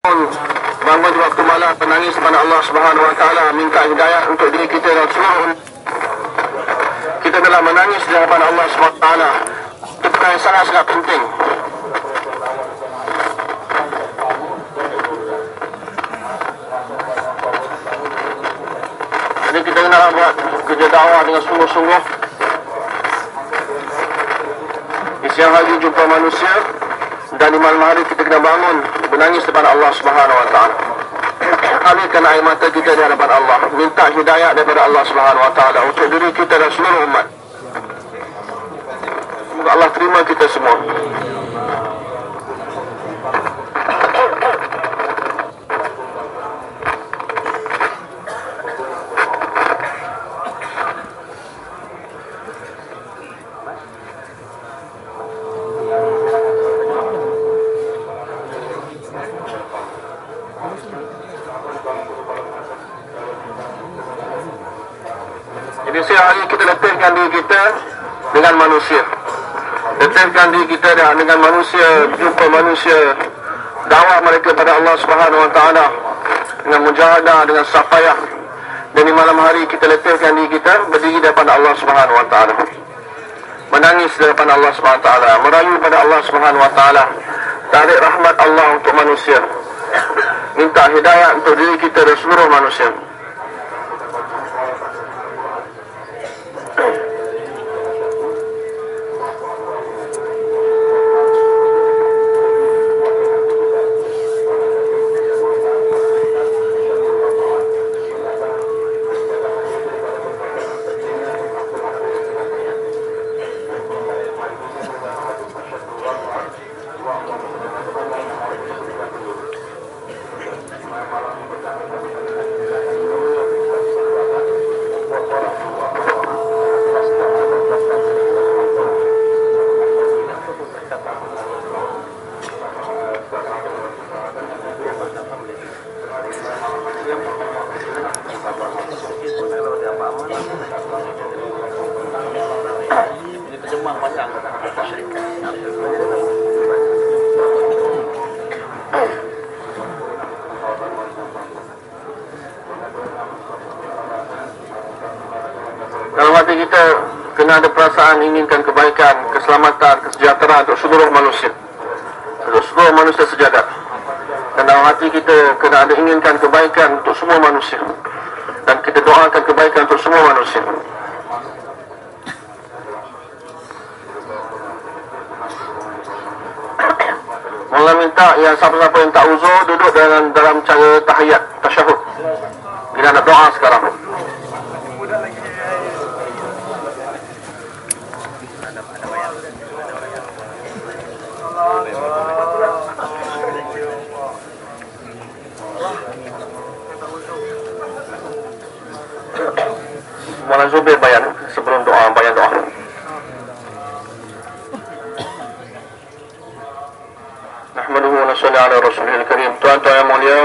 bangun di waktu malam menangis kepada Allah Subhanahu Wa Taala minta hidayah untuk diri kita dan seluruh kita telah menangis di hadapan Allah Subhanahu Wa Taala. Itu perkara yang sangat sangat penting. Jadi kita kena buat kerja dakwah dengan sungguh-sungguh. Siang hari jumpa manusia dan di malam hari kita kena bangun menangis kepada Allah Subhanahu Wa Taala. Alihkan air mata kita di hadapan Allah, minta hidayah daripada Allah Subhanahu Wa Taala untuk diri kita dan seluruh umat. Semoga Allah terima kita semua. Jadi siang hari letihkan diri kita dengan manusia. Letihkan diri kita dengan, manusia, jumpa manusia, dakwah mereka pada Allah Subhanahu Wa Taala dengan mujahadah, dengan sapayah. Dan di malam hari kita letihkan diri kita berdiri di depan Allah Subhanahu Wa Taala. Menangis depan Allah Subhanahu Wa Taala, merayu pada Allah Subhanahu Wa Taala. Tarik rahmat Allah untuk manusia. Minta hidayah untuk diri kita dan seluruh manusia. Dalam hati kita kena perasaan inginkan kebaikan, keselamatan, kesejahteraan untuk seluruh manusia. Untuk seluruh manusia sejagat. Dan dalam hati kita kena ada inginkan kebaikan untuk semua manusia. Dan kita doakan kebaikan untuk semua manusia. Mula minta yang siapa-siapa yang tak uzur duduk dalam dalam cara tahiyat, tasyahud. Kita nak doa sekarang. Mula Zubir bayan sebelum doa, bayan doa. Nahmaduhu wa nasalli ala rasulil karim. Tuan-tuan yang mulia,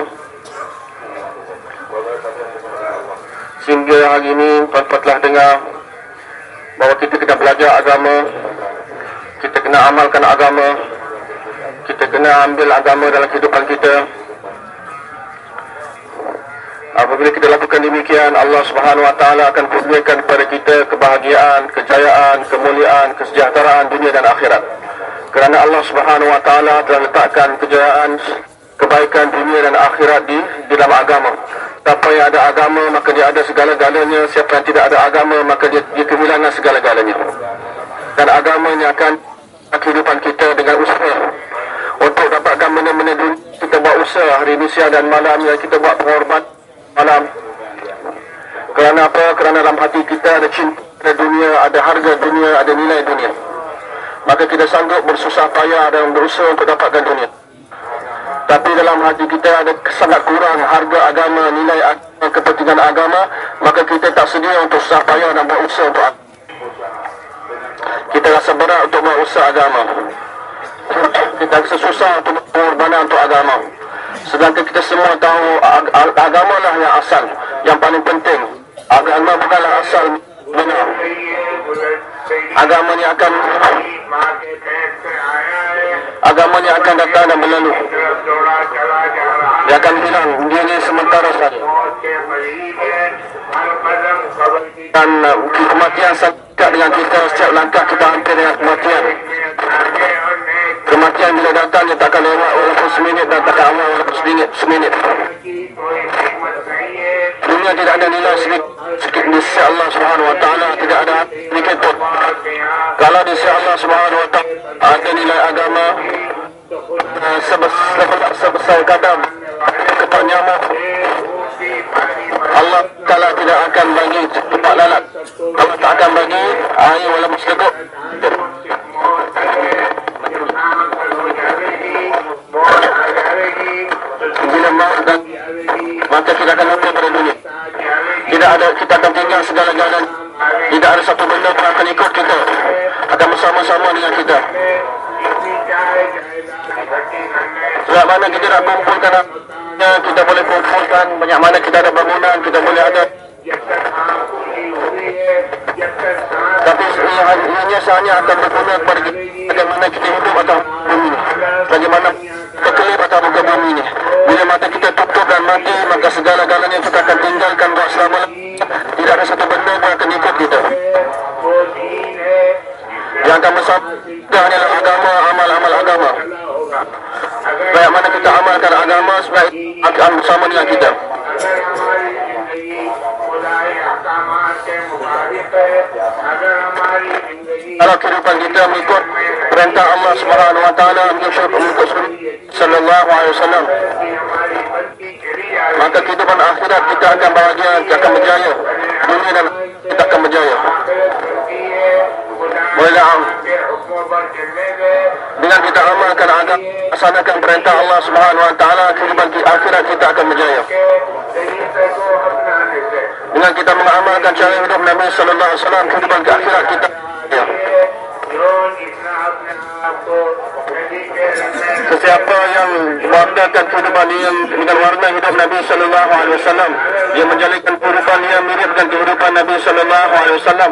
sehingga hari ini tuan-tuan telah dengar bahawa kita kena belajar agama, kita kena amalkan agama, kita kena ambil agama dalam kehidupan kita. Apabila kita lakukan demikian, Allah Subhanahu Wa Taala akan kurniakan kepada kita kebahagiaan, kejayaan, kemuliaan, kesejahteraan dunia dan akhirat. Kerana Allah Subhanahu Wa Taala telah letakkan kejayaan, kebaikan dunia dan akhirat di di dalam agama. Siapa yang ada agama maka dia ada segala-galanya. Siapa yang tidak ada agama maka dia, dia kehilangan segala-galanya. Dan agama ini akan kehidupan kita dengan usaha untuk dapatkan benda-benda dunia kita buat usaha hari ini siang dan malam yang kita buat pengorban malam kerana apa? kerana dalam hati kita ada cinta ada dunia, ada harga dunia, ada nilai dunia. Maka kita sanggup bersusah payah dan berusaha untuk dapatkan dunia. Tapi dalam hati kita ada sangat kurang harga agama, nilai agama, kepentingan agama maka kita tak sedia untuk susah payah dan berusaha untuk agama. Kita rasa berat untuk berusaha agama. Kita rasa susah untuk berkorbanan untuk agama sedangkan kita semua tahu ag- ag- agama lah yang asal yang paling penting agama bukanlah asal benar agama ni akan agama ni akan datang dan berlalu Dia akan bilang dia ini sementara saja. Dan uh, kematian dekat dengan kita setiap langkah kita hampir dengan kematian. Kematian bila datang dia tak akan lewat walaupun seminit dan tak akan awal walaupun seminit. seminit. Dunia tidak ada nilai sedikit, sedikit di sisi Allah Subhanahu Wa Taala tidak ada sedikit pun. Kalau di sisi Allah Subhanahu Wa Taala ada nilai agama uh, sebesar, sebesar kadam nyamuk Allah Ta'ala tidak akan bagi tempat lalat Allah tak akan bagi air walaupun sedekut Sebab mana kita nak kumpulkan kita boleh kumpulkan banyak mana kita ada bangunan kita boleh ada tapi ianya hanya akan berguna kepada kita bagaimana kita hidup atas bumi bagaimana terkelip atas muka bumi ini. Bila mata kita tutup dan mati maka segala-galanya kita akan tinggalkan buat selama tidak ada satu benda pun agama sebaik akan bersama dengan kita. Kalau kehidupan kita mengikut perintah Allah Subhanahu Wa Taala mengikut Sallallahu Alaihi Wasallam, maka kehidupan akhirat kita akan bahagia, kita akan berjaya. Dunia dan kita akan berjaya. Dengan kita amalkan agama laksanakan perintah Allah Subhanahu wa taala kehidupan kita akhirat kita akan berjaya. Dengan kita mengamalkan cara hidup Nabi sallallahu alaihi wasallam kehidupan ke akhirat kita ya. Sesiapa yang warnakan kehidupan dia dengan warna hidup Nabi sallallahu alaihi wasallam, dia menjalankan kehidupan yang mirip dengan kehidupan Nabi sallallahu alaihi wasallam.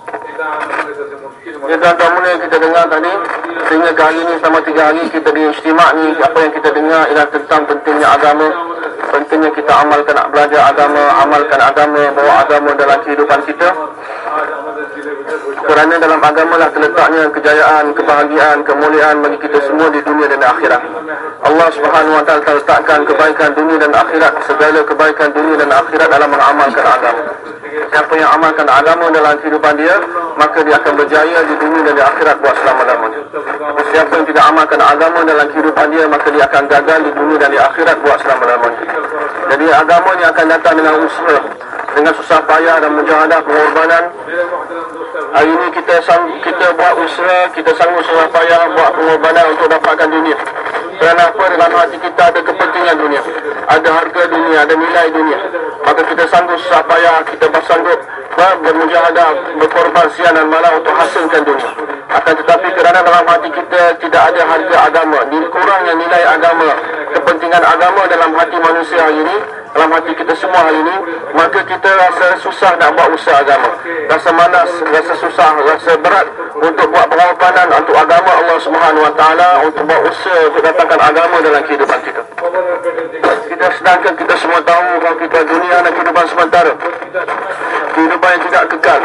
Ya tuan mulia kita dengar tadi. Sehingga kali ini selama tiga hari kita di istimak ni Apa yang kita dengar ialah tentang pentingnya agama. Pentingnya kita amalkan belajar agama Amalkan agama, bawa agama dalam kehidupan kita. Kerana dalam agama lah terletaknya kejayaan, kebahagiaan, kemuliaan bagi kita semua di dunia dan akhirat. Allah subhanahu wa ta'ala letakkan kebaikan dunia dan akhirat Segala kebaikan dunia dan akhirat dalam mengamalkan agama Siapa yang amalkan agama dalam kehidupan dia Maka dia akan berjaya di dunia dan di akhirat buat selama-lamanya. Siapa yang tidak amalkan agama dalam kehidupan dia Maka dia akan gagal di dunia dan di akhirat buat selama-lamanya. Jadi agama ni akan datang dengan usaha Dengan susah payah dan mujahadah pengorbanan Hari ini kita sang, kita buat usaha Kita sanggup susah payah buat pengorbanan untuk dapatkan dunia. Kerana apa? Dalam hati kita ada kepentingan dunia. Ada harga dunia, ada nilai dunia. Maka kita sanggup susah payah Kita bersanggup bermujahadah Berkorban siang dan malam untuk hasilkan dunia. Akan tetapi kerana dalam hati kita Tidak ada harga agama Kurangnya nilai agama Kepentingan agama dalam hati manusia hari ini dalam hati kita semua hari ini maka kita rasa susah nak buat usaha agama. Rasa malas rasa susah rasa berat untuk buat pengorbanan untuk agama Allah Subhanahu Wa Taala untuk buat usaha untuk datangkan agama dalam kehidupan kita kita sedangkan kita semua tahu bahawa kita dunia adalah kehidupan sementara. Kehidupan yang tidak kekal.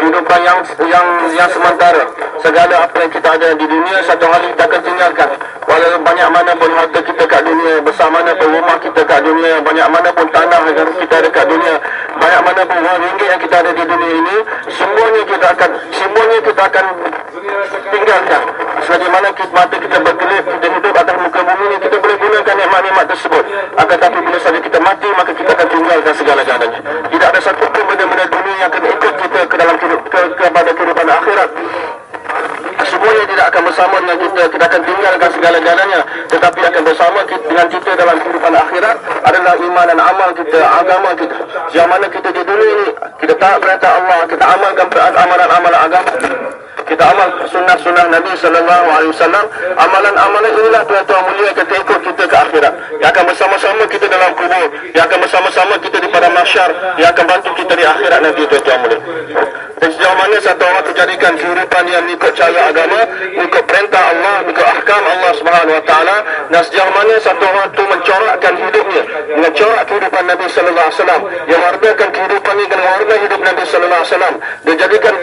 Kehidupan yang yang yang sementara. Segala apa yang kita ada di dunia satu hari kita akan tinggalkan. Walau banyak mana pun harta kita kat dunia besar mana pun rumah kita kat dunia banyak mana pun tanah yang kita ada kat dunia banyak mana pun wang ringgit yang kita ada di dunia ini semuanya kita akan semuanya kita akan tinggalkan. Sebagaimana kita, mata kita berkelip kita hidup atas muka bumi ini kita boleh gunakan nikmat-nikmat tersebut akan tapi bila saja kita mati maka kita akan tinggalkan segala-galanya. Tidak ada satu pun benda-benda dunia yang akan ikut kita ke dalam kehidup, ke, kepada kehidupan akhirat. Semuanya tidak akan bersama dengan kita. Kita akan tinggalkan segala-galanya. Tetapi akan bersama kita, dengan kita dalam kehidupan akhirat adalah iman dan amal kita, agama kita. Yang mana kita di dunia ini kita taat perintah Allah, kita amalkan amalan-amalan agama kita amal sunnah-sunnah Nabi sallallahu alaihi wasallam. Amalan-amalan inilah tuan-tuan mulia yang akan ikut kita ke akhirat. Yang akan bersama-sama kita dalam kubur. Yang akan bersama-sama kita di pada mahsyar. Yang akan bantu kita di akhirat nanti tuan-tuan mulia. Dan sejauh mana satu orang terjadikan kehidupan yang ikut cara agama ikut perintah Allah ikut ahkam Allah subhanahu wa ta'ala dan sejauh mana satu orang itu mencorakkan hidupnya mencorak kehidupan Nabi sallallahu alaihi wasallam yang warnakan kehidupannya dengan warna hidup Nabi sallallahu alaihi wasallam dan jadikan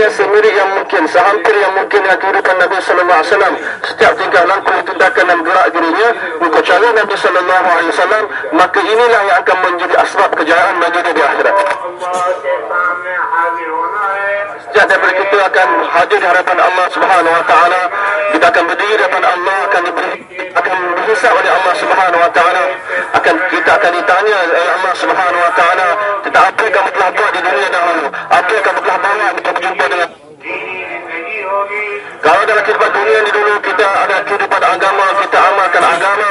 kehidupannya semirip yang mungkin sehampir yang mungkin dengan kehidupan Nabi wasallam setiap tingkah laku tindakan dan gerak dirinya ikut cara Nabi wasallam maka inilah yang akan menjadi asbab kejayaan dia di akhirat. Sejak daripada kita akan hadir di hadapan Allah Subhanahu Wa Taala. Kita akan berdiri di hadapan Allah akan diberi akan dihisab oleh Allah Subhanahu Wa Taala. Akan kita akan ditanya oleh Allah Subhanahu Wa Taala tentang apa yang kamu telah buat di dunia dahulu apa yang kamu telah bawa dengan kalau dalam kehidupan dunia ini dulu kita ada kehidupan agama, kita amalkan agama.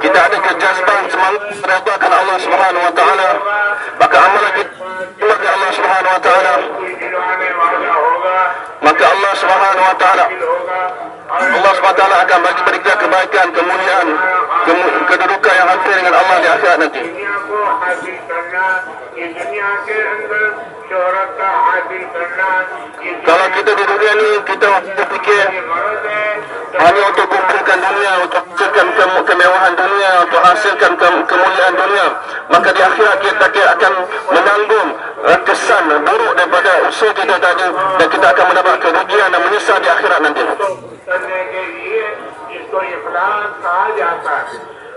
Kita ada kejazban semangat meredakan Allah Subhanahu wa taala. Maka amalan kita bagi Allah Subhanahu wa taala. Maka Allah Subhanahu wa taala Allah Subhanahu wa taala akan bagi kepada kita kebaikan, kemuliaan, kedudukan yang hampir dengan Allah di akhirat nanti. Kalau kita di dunia ni kita berfikir hanya untuk kumpulkan dunia, untuk hasilkan ke- kemewahan dunia, untuk hasilkan ke- kemuliaan dunia, maka di akhirat kita akan menanggung eh, kesan buruk daripada usaha kita tadi dan kita akan mendapat kerugian dan menyesal di akhirat nanti.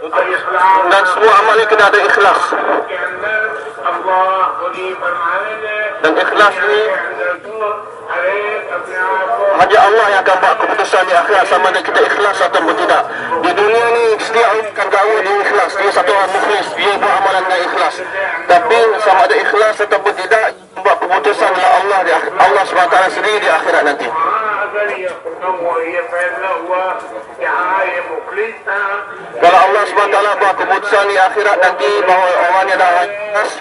Dan semua amal ini kena ada ikhlas. Dan ikhlas ni hanya Allah yang akan buat keputusan di akhirat sama ada kita ikhlas ataupun tidak. Di dunia ni setiap orang akan dia ikhlas. Dia satu orang mukhlis. Dia buat amalan dengan ikhlas. Tapi sama ada ikhlas ataupun tidak buat keputusan oleh Allah di akhirat. Allah SWT sendiri di akhirat nanti. Kalau Allah SWT buat keputusan di akhirat nanti bahawa orangnya dah ikhlas,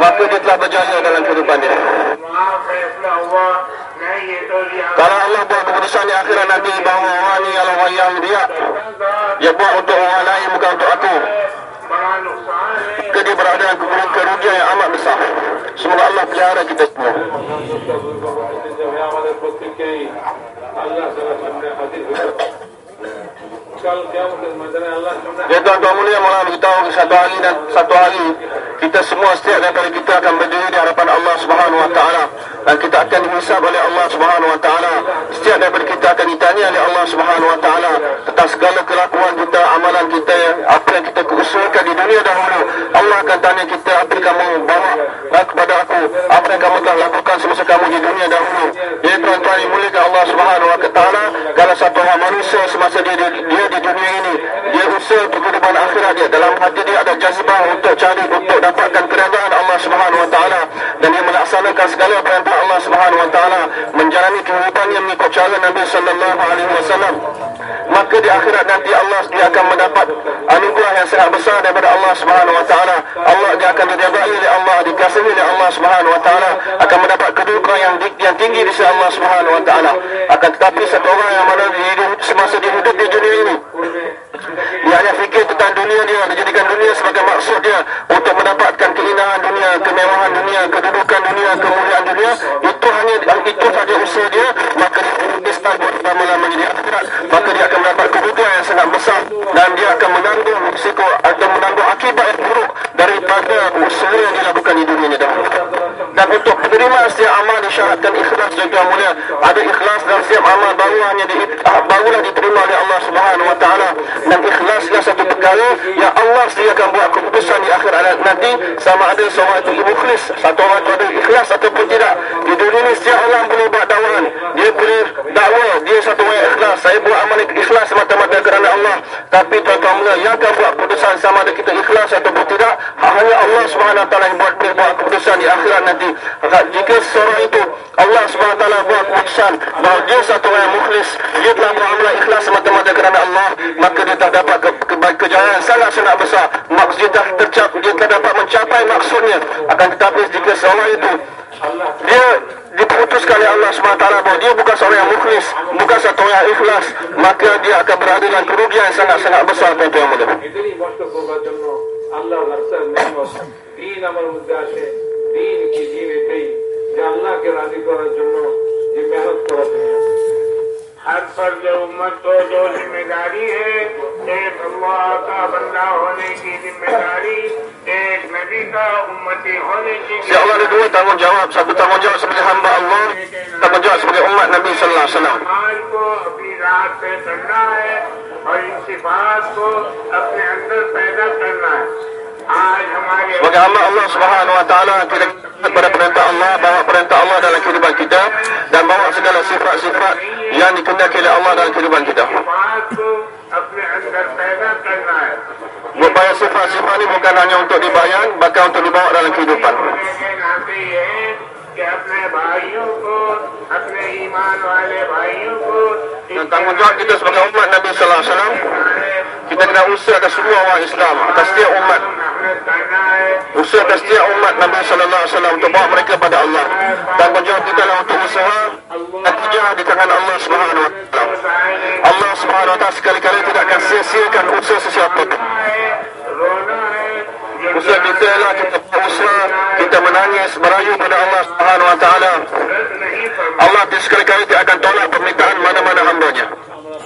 maka dia telah berjaya dalam kehidupan dia. Kalau Allah buat keputusan di akhirat nanti bahawa orang ni orang yang dia dia buat untuk orang lain bukan untuk aku. Jika dia berada dalam kerugian yang amat besar Semoga Allah pelihara kita semua. Ya tuan-tuan mulia Mula beritahu satu hari dan satu hari kita semua setiap daripada kita akan berdiri di hadapan Allah Subhanahu Wa Taala dan kita akan dihisab oleh Allah Subhanahu Wa Taala. Setiap daripada kita akan ditanya oleh Allah Subhanahu Wa Taala tentang segala kelakuan kita, amalan kita, apa yang kita usahakan di dunia dahulu. Allah akan tanya kita apa yang kamu bawa kepada aku, apa yang kamu telah lakukan semasa kamu di dunia dahulu. Jadi tuan-tuan yang mulia Allah Subhanahu Wa Taala kalau satu orang manusia semasa dia, dia, dia di dunia ini dia usaha untuk kehidupan akhirat dia dalam hati dia ada jazbah untuk cari untuk dapatkan keredaan Allah Subhanahu Wa Taala dan dia melaksanakan segala perintah Allah Subhanahu Wa Taala menjalani kehidupan yang mengikut cara Nabi Sallallahu Alaihi Wasallam maka di akhirat nanti Allah dia akan mendapat anugerah yang sangat besar daripada Allah Subhanahu Wa Taala. Allah dia akan diridai oleh Allah dikasihi oleh Allah Subhanahu Wa Taala akan mendapat kedudukan yang yang tinggi di sisi Allah Subhanahu Wa Taala. Akan tetapi satu orang yang mana di semasa dia hidup di dunia ini dia hanya fikir tentang dunia dia Dia jadikan dunia sebagai maksud dia Untuk mendapatkan keindahan dunia Kemewahan dunia Kedudukan dunia Kemuliaan dunia Itu hanya Itu saja usaha dia start buat lama-lama di akhirat Maka dia akan mendapat kerugian yang sangat besar Dan dia akan menanggung risiko Atau menanggung akibat yang buruk Daripada usaha yang dilakukan di dunia ini dahulu dan untuk penerima setiap amal disyaratkan ikhlas dan tuan mulia ada ikhlas dalam setiap amal baru hanya di, ah, barulah diterima oleh Allah Subhanahu Wa Taala. Dan ikhlaslah satu perkara yang Allah sendiri akan buat keputusan di akhir alat nanti. Sama ada seorang itu ikhlas satu orang itu ada ikhlas ataupun tidak. Di dunia ini setiap orang boleh buat dakwaan. Dia boleh dakwah dia satu orang ikhlas saya buat amal ikhlas semata-mata kerana Allah. Tapi tuan-tuan mulia yang akan buat keputusan sama ada kita ikhlas ataupun tidak hanya Allah Taala yang buat, buat keputusan di akhirat nanti. Jika seorang itu Allah SWT buat keputusan bahawa dia satu orang yang mukhlis dia telah beramal ikhlas semata-mata kerana Allah maka dia telah dapat ke, ke, kejayaan sangat sangat besar. Maksud dia telah tercap dia telah dapat mencapai maksudnya. Akan tetapi jika seorang itu dia diputuskan oleh Allah SWT bahawa dia bukan seorang yang mukhlis bukan satu orang yang ikhlas maka dia akan berada dalam kerugian sangat-sangat besar tuan-tuan yang mulia এদেরই নষ্ট করবার জন্য আল্লাহ রাস্তার মেহনত দিন আমার মধ্যে আসে দিন কি দিন এটাই যে আল্লাহকে রাজি করার জন্য যে মেহনত করা তুমি हर फर्ज उम्मत को जो जिम्मेदारी है एक अल्लाह का बंदा होने की जिम्मेदारी एक नबी का उम्मती होने की Ya Allah ada dua tanggungjawab Satu tanggungjawab sebagai hamba Allah Tanggungjawab sebagai umat Nabi Sallallahu Alaihi Wasallam समाज को अपनी रात से करना है और इन सिफात को अपने अंदर पैदा करना है आज हमारे Sebagai hamba Allah Subhanahu Wa Taala kita taat pada perintah Allah bawa perintah Allah dalam kehidupan kita dan bawa segala sifat-sifat yang dikehendaki oleh Allah dalam kehidupan kita. सिफात को अपने अंदर पैदा करना है Upaya sifat-sifat ini bukan hanya untuk dibayan, bahkan untuk dibawa dalam kehidupan. होने के नाते ये है कि अपने भाइयों को अपने ईमान वाले भाइयों को dan tanggungjawab kita sebagai umat Nabi Sallallahu Alaihi Wasallam kita kena atas semua orang Islam atas setiap umat. Usahakan setiap umat Nabi Sallallahu Alaihi Wasallam untuk bawa mereka kepada Allah. Tanggungjawab kita lah untuk usaha nantinya di tangan Allah Subhanahu Wa Taala. Allah Subhanahu Wa Taala sekali-kali tidak akan sia-siakan usaha sesiapa pun. Ustaz lah kita berusaha Kita menangis, merayu kepada Allah Subhanahu Wa Taala. Allah di sekali-kali dia akan tolak permintaan mana-mana hambanya.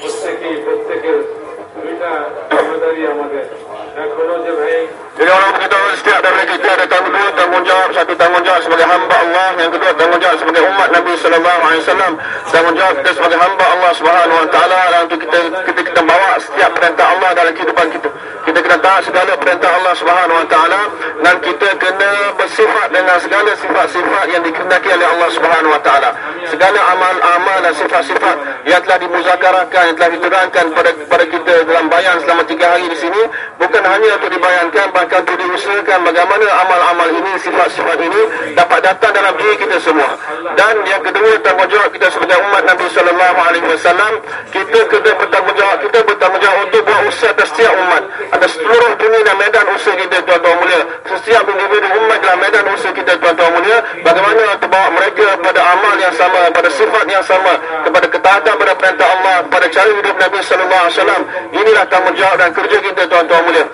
Ustaz bintailah kita berusaha Ustaz bintailah kita berusaha Ustaz kita berusaha jadi orang beritahu setiap dari kita ada tanggung dua tanggungjawab satu tanggungjawab sebagai hamba Allah yang kedua tanggungjawab sebagai umat Nabi Sallallahu Alaihi Wasallam. Tanggungjawab kita sebagai hamba Allah Subhanahu Wa Taala dan untuk kita kita kita bawa setiap perintah Allah dalam kehidupan kita. Kita kena taat segala perintah Allah Subhanahu Wa Taala dan kita kena bersifat dengan segala sifat-sifat yang dikehendaki oleh Allah Subhanahu Wa Taala. Segala amal-amal dan sifat-sifat yang telah dimuzakarakan yang telah diterangkan pada pada kita dalam bayan selama tiga hari di sini bukan hanya untuk dibayankan bahkan untuk diusahakan bagaimana amal-amal ini sifat-sifat ini dapat datang dalam diri kita semua. Dan yang kedua tanggungjawab kita sebagai umat Nabi sallallahu alaihi wasallam kita kena bertanggungjawab kita bertanggungjawab untuk buat usaha atas setiap umat atas seluruh dunia dan medan usaha kita tuan-tuan mulia. Setiap individu umat dalam medan usaha kita tuan-tuan mulia bagaimana untuk bawa mereka pada amal yang sama pada sifat yang sama kepada ketaatan pada perintah Allah pada cara hidup Nabi sallallahu alaihi wasallam. Inilah tanggungjawab dan kerja kita tuan-tuan mulia.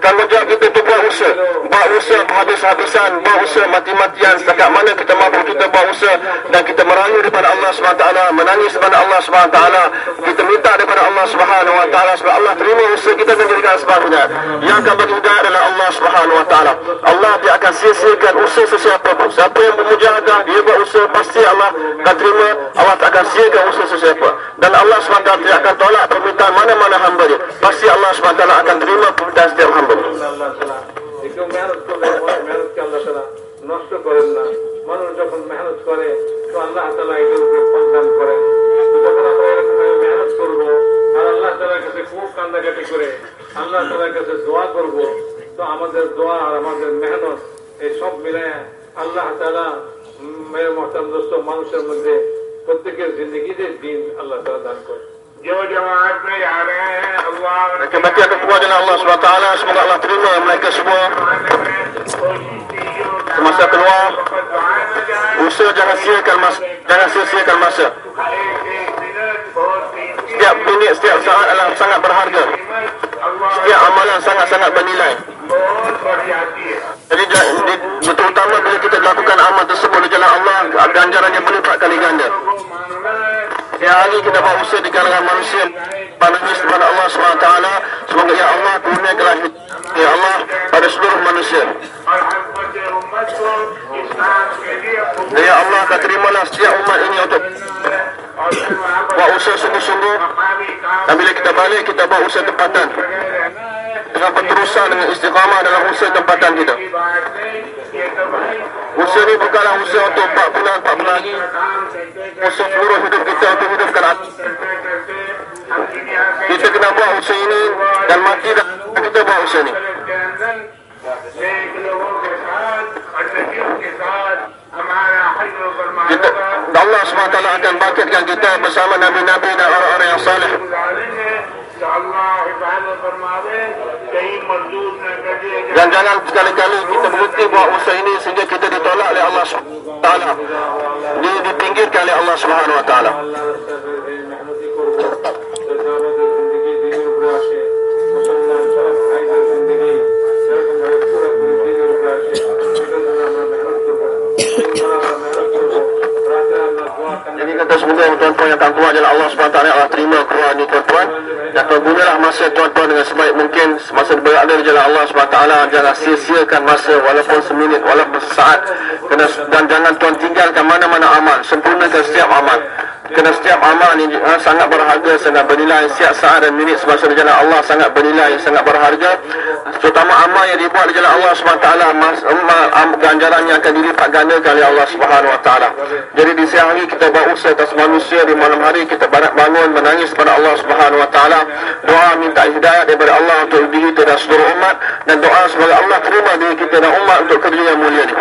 Tanggungjawab kita buat usaha. Buat usaha habis-habisan buat usaha mati-matian. Setakat mana kita mampu kita buat usaha. Dan kita merayu daripada Allah SWT menangis kepada Allah SWT kita minta daripada Allah Taala supaya Allah terima usaha kita dan jadikan sebabnya yang akan bagi hidayah adalah Allah Taala. Allah dia akan sia-siakan usaha sesiapa pun. Siapa yang bermujahadah dia buat usaha pasti Allah akan terima. Allah tak akan siakan usaha sesiapa. Dan Allah SWT tidak akan tolak permintaan mana-mana hamba dia. Pasti Allah SWT akan terima permintaan setiap hamba নষ্ট করেন না। মানুষ যখন মেহনত করে, তো আল্লাহ তালা এটার উপরে সন্ধান করেন যখন আমরা এরকম মেহনত করব, আর আল্লাহ তালার কাছে খুব কান্দাকাটি করে, আল্লাহ তালার কাছে দোয়া করব, তো আমাদের দোয়া আর আমাদের মেহনত, এই সব মিলে আল্লাহ তালা মেয়ে মহতাম মানুষের মধ্যে প্রত্যেকের জিন্দগিতে দিন আল্লাহ তালা দান করে। Mereka mati akan semua dengan Allah SWT Semoga Allah terima mereka semua. Semasa keluar Usaha jangan sia-siakan masa, jangan sia masa. Setiap minit, setiap saat adalah sangat berharga. Setiap amalan sangat-sangat bernilai. Jadi terutama bila kita lakukan amal tersebut Di jalan Allah, ganjarannya berlipat kali ganda. Setiap hari kita buat usaha di kalangan manusia Menangis kepada Allah SWT Semoga ya Allah kurniakanlah hidayah Ya Allah pada seluruh manusia. Dan ya Allah kau terimalah setiap umat ini untuk buat usaha sungguh-sungguh. Dan bila kita balik kita buat usaha tempatan dengan penerusan dengan istiqamah dalam usaha tempatan kita. Usaha ini bukanlah usaha untuk 4 bulan, 4 bulan lagi. Usaha seluruh hidup kita untuk hidupkan hati. Kita kena buat usaha ini dan mati dan kita buat usaha ini. Kita, Allah SWT akan bangkitkan kita bersama Nabi-Nabi dan orang-orang yang salih. Dan jangan sekali-kali kita berhenti buat usaha ini sehingga kita ditolak oleh Allah SWT. Dia dipinggirkan oleh Allah SWT. Jadi kata semua tuan-tuan yang tangguh adalah Allah SWT Allah terima keluar ni tuan-tuan Dan pergunalah masa tuan-tuan dengan sebaik mungkin Masa berada jalan Allah SWT Jangan sia-siakan masa walaupun seminit walaupun sesaat. Dan jangan tuan tinggalkan mana-mana amal Sempurnakan setiap amal Kerana setiap amal ini uh, sangat berharga, sangat bernilai. Setiap saat dan minit semasa di jalan Allah sangat bernilai, sangat berharga. Terutama amal yang dibuat di jalan Allah SWT Ganjarannya akan dilipat gandakan oleh Allah SWT Jadi di siang hari kita berusaha atas manusia Di malam hari kita banyak bangun menangis kepada Allah SWT Doa minta hidayah daripada Allah untuk diri kita dan seluruh umat. Dan doa semoga Allah terima diri kita dan umat untuk kerja yang mulia ini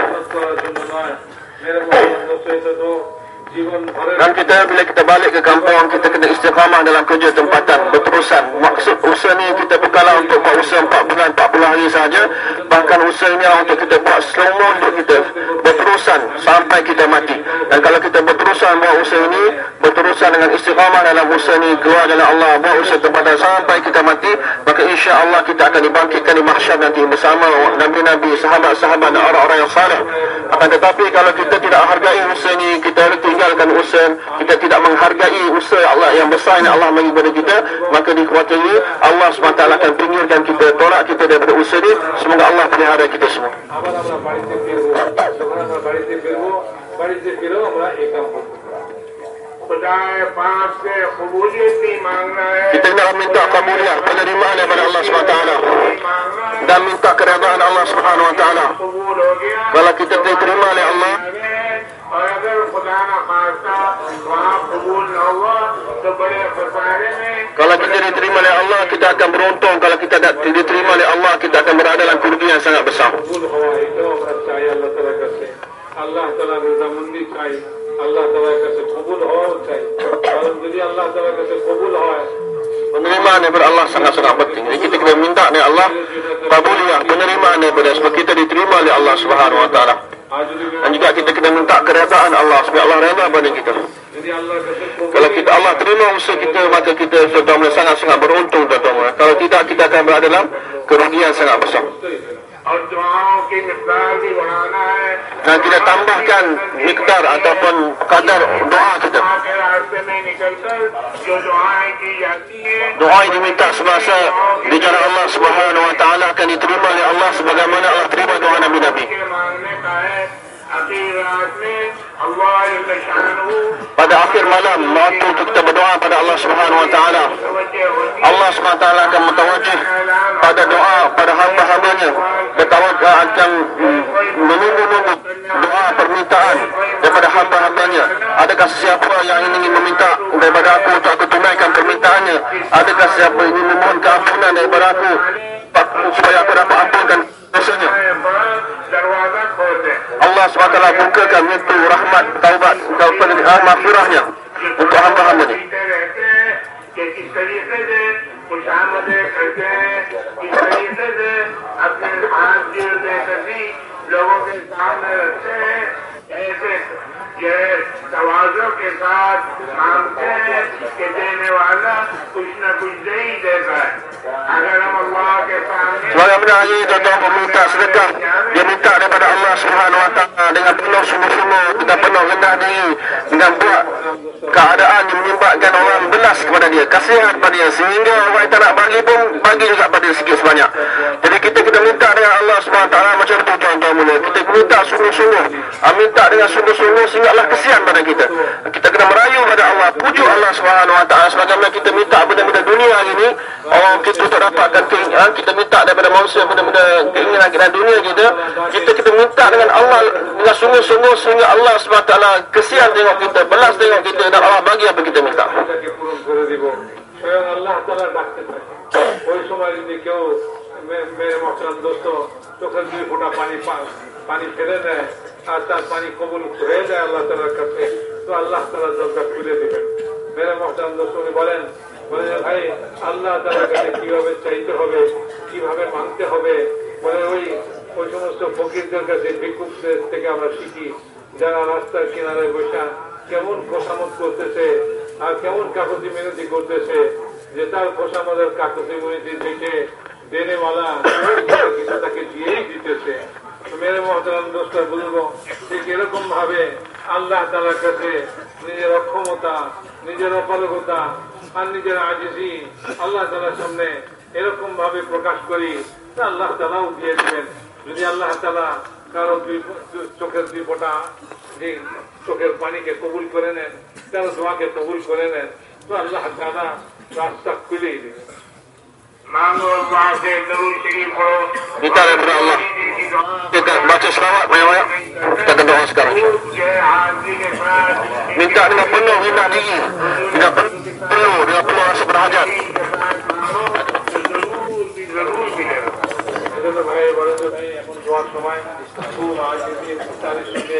dan kita bila kita balik ke kampung kita kena istiqamah dalam kerja tempatan berterusan. Maksud usaha ni kita bukanlah untuk buat usaha 4 bulan 40 hari saja, bahkan usaha lah untuk kita buat selama untuk kita berterusan sampai kita mati. Dan kalau kita berterusan buat usaha ini berterusan dengan istiqamah dalam usaha ini keluar jalan Allah buat usaha tempatan sampai kita mati maka insya Allah kita akan dibangkitkan di mahsyar nanti bersama nabi-nabi sahabat-sahabat dan orang-orang yang saleh. Akan tetapi kalau kita tidak hargai usaha ini kita tinggalkan usaha kita tidak menghargai usaha Allah yang besar yang Allah bagi kepada kita maka di kuartal ini Allah SWT akan pinggirkan kita tolak kita daripada usaha ini semoga Allah pelihara kita semua আবার আমরা বাড়িতে ফিরবো যখন আমরা বাড়িতে ফিরবো বাড়িতে ফিরেও আমরা এই কাম করবো Kita nak minta kemuliaan penerimaan daripada Allah SWT. Dan minta keredaan Allah SWT. Kalau kita diterima oleh Allah kalau kita diterima oleh Allah Kita akan beruntung. Kalau kita tidak diterima oleh Allah Kita akan berada dalam kerugian yang sangat besar. Allah telah berzaman ni আল্লাহ তালার কাছে আল্লাহ তালার রজামন্দি চাই আল্লাহ তালার কাছে কবুল হওয়াও চাই কারণ যদি আল্লাহ তালার কাছে কবুল হয় Penerimaan daripada Allah sangat-sangat penting. Jadi kita kena minta dari Allah kabuliah, penerimaan daripada sebab kita diterima oleh Allah Subhanahu Wa Taala. আর যদি Dan juga kita kena minta keredaan Allah supaya Allah reda pada kita. যদি আল্লাহর কাছে কবুল Kalau kita Allah terima usaha kita maka kita sudah sangat-sangat beruntung tuan-tuan. Kalau tidak kita akan berada dalam kerugian sangat besar. dan kita tambahkan miktar ataupun kadar doa kita. Doa yang diminta semasa bicara Allah subhanahu wa ta'ala akan diterima oleh Allah sebagaimana Allah terima doa Nabi-Nabi. Pada akhir malam waktu kita berdoa pada Allah Subhanahu wa taala. Allah Subhanahu wa taala akan mutawajjih pada doa pada hamba-hambanya. Bertawakal akan hmm, menunggu-nunggu doa permintaan daripada hamba-hambanya. Adakah siapa yang ingin meminta daripada aku untuk aku tunaikan permintaannya? Adakah siapa ingin memohon keampunan daripada aku supaya aku dapat ampunkan dosanya Allah SWT bukakan pintu rahmat taubat taubat dan maafirahnya untuk dia. Kasihan kepada dia. Sehingga yang tak nak bagi pun Bagi juga pada sikit sebanyak. Jadi kita kita minta dengan Allah Taala Macam tu tuan-tuan mula Kita minta sungguh-sungguh. Ah, Minta dengan sungguh-sungguh Sehingga Allah kesian pada kita. Kita kena merayu pada Allah. Pujuk Allah Taala Sebagaimana kita minta benda-benda dunia ini Oh kita tak dapatkan keinginan Kita minta daripada manusia benda-benda keinginan kita dunia kita Kita kita minta dengan Allah Dengan sungguh-sungguh Sehingga Allah SWT kesian tengok kita Belas tengok kita Dan Allah bagi apa kita minta এটাকে পূরণ করে দিব স্বয়ং আল্লাহ তালা ডাকতে থাকে ওই সময় যদি কেউ মে- মেরে মশলাম দোস্ত চোখের দুই ফোঁটা পানি পা- পানি ফেলে দেয় আর তার পানি কবুল হয়ে যায় আল্লাহ তালার কাছে তো আল্লাহ তালা দরজা খুলে দিবেন মেরে মহতারাম দোস্ত বলেন বলে, ভাই, আল্লাহ তালার কাছে কীভাবে চাইতে হবে, কীভাবে মানতে হবে? বলে, ওই ওই সমস্ত ফকিরদের কাছে, ভিক্ষুকদের থেকে আমরা শিখি। যারা রাস্তার কিনারে বসা কেমন খোসামত করতেছে আর কেমন কাকতি মিনতি করতেছে যে তার খোসামতের কাকতি মিনতি দেখে দেনেওয়ালা কিছু তাকে দিয়েই দিতেছে। মেরে মহতারাম দোস্তার বলব ঠিক এরকম ভাবে আল্লাহ তালার কাছে নিজের অক্ষমতা, নিজের অপারগতা আর নিজের আজিজি আল্লাহ তালার সামনে এরকম ভাবে প্রকাশ করি তা আল্লাহ তালাও দিয়ে দিবেন যদি আল্লাহ তালা কারো দুই দু- চোখের দুই ফোঁটা যে চোখের পানিকে কবুল করে নেন কারো দোয়াকে কবুল করে নেন তো আল্লাহ তালা রাস্তা খুলেই দিবেন মাঙ্গো পাশে দরুদ শরীফ পড়ো Minta daripada Allah. Kita baca selawat banyak-banyak. Kita akan doa sekarang. Minta dengan penuh minta diri. Dengan penuh, dengan penuh rasa berhajat. এজন্য ভাই বলেন যে ভাই এখন দোয়ার সময় খুব আজ ইফতারের সঙ্গে